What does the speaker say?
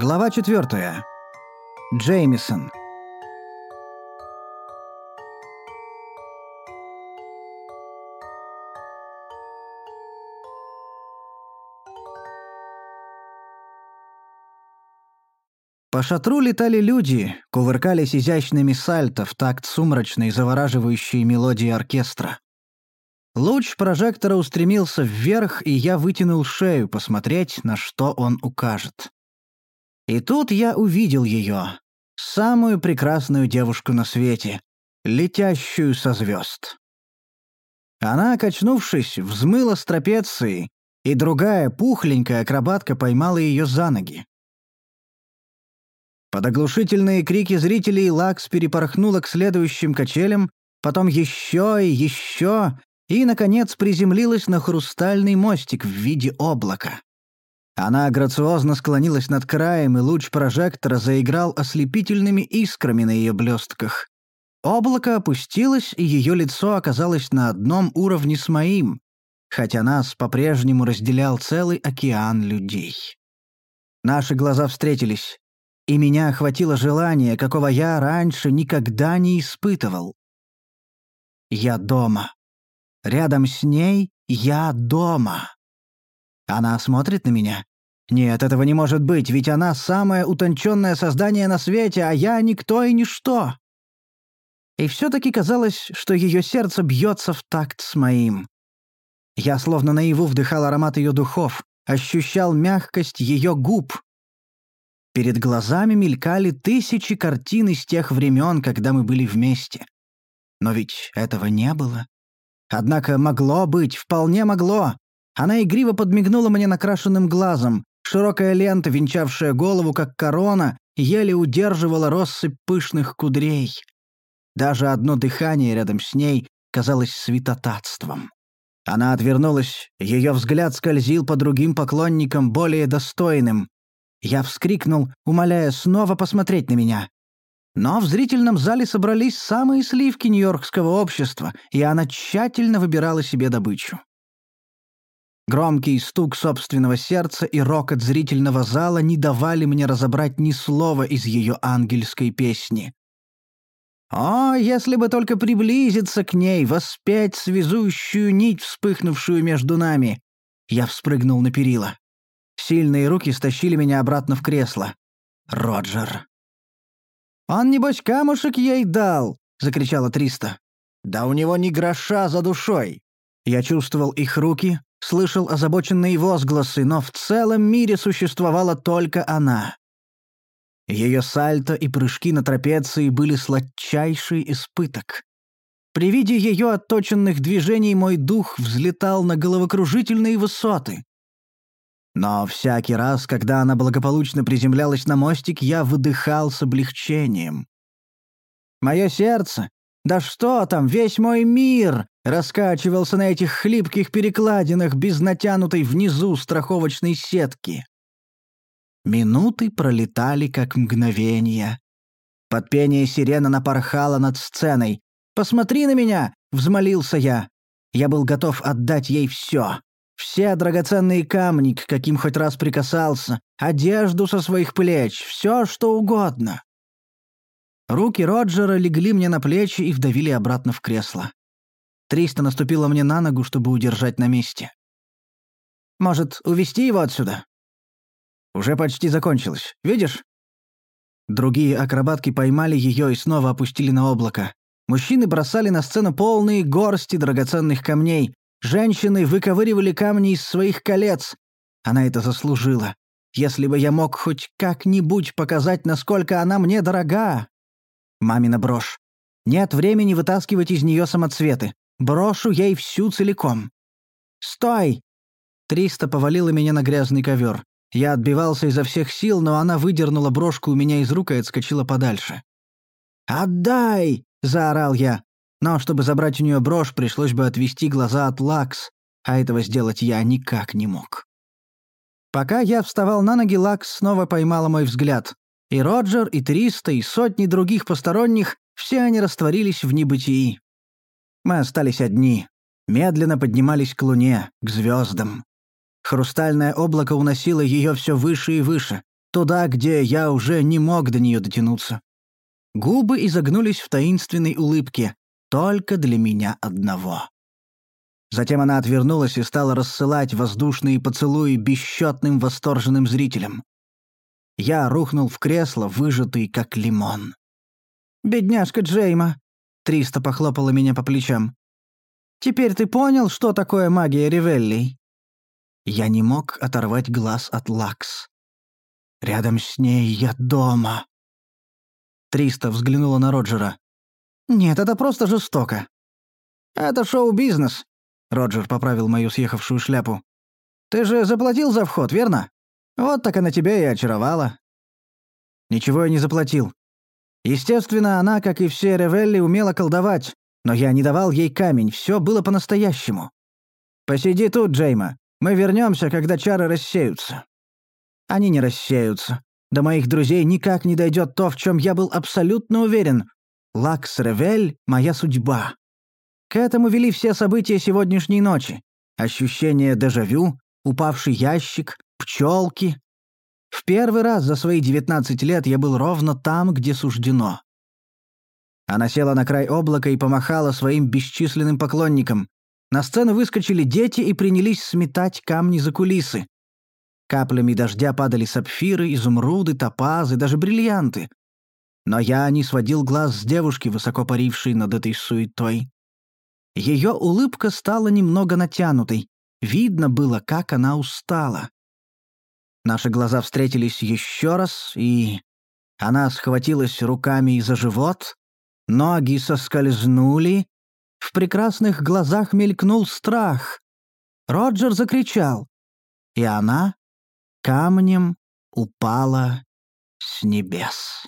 Глава 4. Джеймисон. По шатру летали люди, кувыркались изящными сальто в такт сумрачной, завораживающей мелодии оркестра. Луч прожектора устремился вверх, и я вытянул шею посмотреть, на что он укажет. И тут я увидел ее, самую прекрасную девушку на свете, летящую со звезд. Она, качнувшись, взмыла с трапеции, и другая пухленькая акробатка поймала ее за ноги. Под оглушительные крики зрителей Лакс перепорхнула к следующим качелям, потом еще и еще, и, наконец, приземлилась на хрустальный мостик в виде облака. Она грациозно склонилась над краем, и луч прожектора заиграл ослепительными искрами на ее блестках. Облако опустилось, и ее лицо оказалось на одном уровне с моим, хотя нас по-прежнему разделял целый океан людей. Наши глаза встретились, и меня охватило желание, какого я раньше никогда не испытывал. Я дома. Рядом с ней я дома. Она смотрит на меня. Нет, этого не может быть, ведь она самое утонченное создание на свете, а я никто и ничто. И все-таки казалось, что ее сердце бьется в такт с моим. Я словно наяву вдыхал аромат ее духов, ощущал мягкость ее губ. Перед глазами мелькали тысячи картин из тех времен, когда мы были вместе. Но ведь этого не было. Однако могло быть, вполне могло. Она игриво подмигнула мне накрашенным глазом. Широкая лента, венчавшая голову, как корона, еле удерживала россыпь пышных кудрей. Даже одно дыхание рядом с ней казалось святотатством. Она отвернулась, ее взгляд скользил по другим поклонникам, более достойным. Я вскрикнул, умоляя снова посмотреть на меня. Но в зрительном зале собрались самые сливки нью-йоркского общества, и она тщательно выбирала себе добычу. Громкий стук собственного сердца и рокот зрительного зала не давали мне разобрать ни слова из ее ангельской песни. О, если бы только приблизиться к ней, воспеть связующую нить, вспыхнувшую между нами! Я вспрыгнул на перила. Сильные руки стащили меня обратно в кресло. Роджер. «Он, небось, камушек ей дал!» — закричала Триста. «Да у него ни гроша за душой!» Я чувствовал их руки, слышал озабоченные возгласы, но в целом мире существовала только она. Ее сальто и прыжки на трапеции были сладчайший испыток. При виде ее отточенных движений мой дух взлетал на головокружительные высоты. Но всякий раз, когда она благополучно приземлялась на мостик, я выдыхал с облегчением. Мое сердце, да что там, весь мой мир раскачивался на этих хлипких перекладинах без натянутой внизу страховочной сетки. Минуты пролетали как мгновения. Под пение сирена напорхала над сценой. «Посмотри на меня!» — взмолился я. Я был готов отдать ей все. Все драгоценные камни, к каким хоть раз прикасался, одежду со своих плеч, все что угодно. Руки Роджера легли мне на плечи и вдавили обратно в кресло. Триста наступила мне на ногу, чтобы удержать на месте. «Может, увести его отсюда?» «Уже почти закончилось. Видишь?» Другие акробатки поймали ее и снова опустили на облако. Мужчины бросали на сцену полные горсти драгоценных камней, Женщины выковыривали камни из своих колец. Она это заслужила. Если бы я мог хоть как-нибудь показать, насколько она мне дорога. Мамина брошь. Нет времени вытаскивать из нее самоцветы. Брошу ей всю целиком. «Стой!» Триста повалила меня на грязный ковер. Я отбивался изо всех сил, но она выдернула брошку у меня из рук и отскочила подальше. «Отдай!» — заорал я. Но чтобы забрать у нее брошь, пришлось бы отвести глаза от Лакс, а этого сделать я никак не мог. Пока я вставал на ноги, Лакс снова поймала мой взгляд. И Роджер, и Триста, и сотни других посторонних, все они растворились в небытии. Мы остались одни. Медленно поднимались к луне, к звездам. Хрустальное облако уносило ее все выше и выше. Туда, где я уже не мог до нее дотянуться. Губы изогнулись в таинственной улыбке, только для меня одного. Затем она отвернулась и стала рассылать воздушные поцелуи бесчетным восторженным зрителям. Я рухнул в кресло, выжатый как лимон. «Бедняжка Джейма!» — Триста похлопала меня по плечам. «Теперь ты понял, что такое магия Ревеллей?» Я не мог оторвать глаз от Лакс. Рядом с ней я дома. Триста взглянула на Роджера. «Нет, это просто жестоко». «Это шоу-бизнес», — Роджер поправил мою съехавшую шляпу. «Ты же заплатил за вход, верно? Вот так она тебя и очаровала». «Ничего я не заплатил. Естественно, она, как и все Ревелли, умела колдовать, но я не давал ей камень, все было по-настоящему. Посиди тут, Джейма. Мы вернемся, когда чары рассеются». Они не рассеются. До моих друзей никак не дойдет то, в чем я был абсолютно уверен. Лакс Ревель — моя судьба. К этому вели все события сегодняшней ночи. Ощущение дежавю, упавший ящик, пчелки. Первый раз за свои 19 лет я был ровно там, где суждено. Она села на край облака и помахала своим бесчисленным поклонникам. На сцену выскочили дети и принялись сметать камни за кулисы. Каплями дождя падали сапфиры, изумруды, топазы, даже бриллианты. Но я не сводил глаз с девушки, высоко парившей над этой суетой. Ее улыбка стала немного натянутой. Видно было, как она устала. Наши глаза встретились еще раз, и... Она схватилась руками за живот, ноги соскользнули, в прекрасных глазах мелькнул страх. Роджер закричал, и она камнем упала с небес.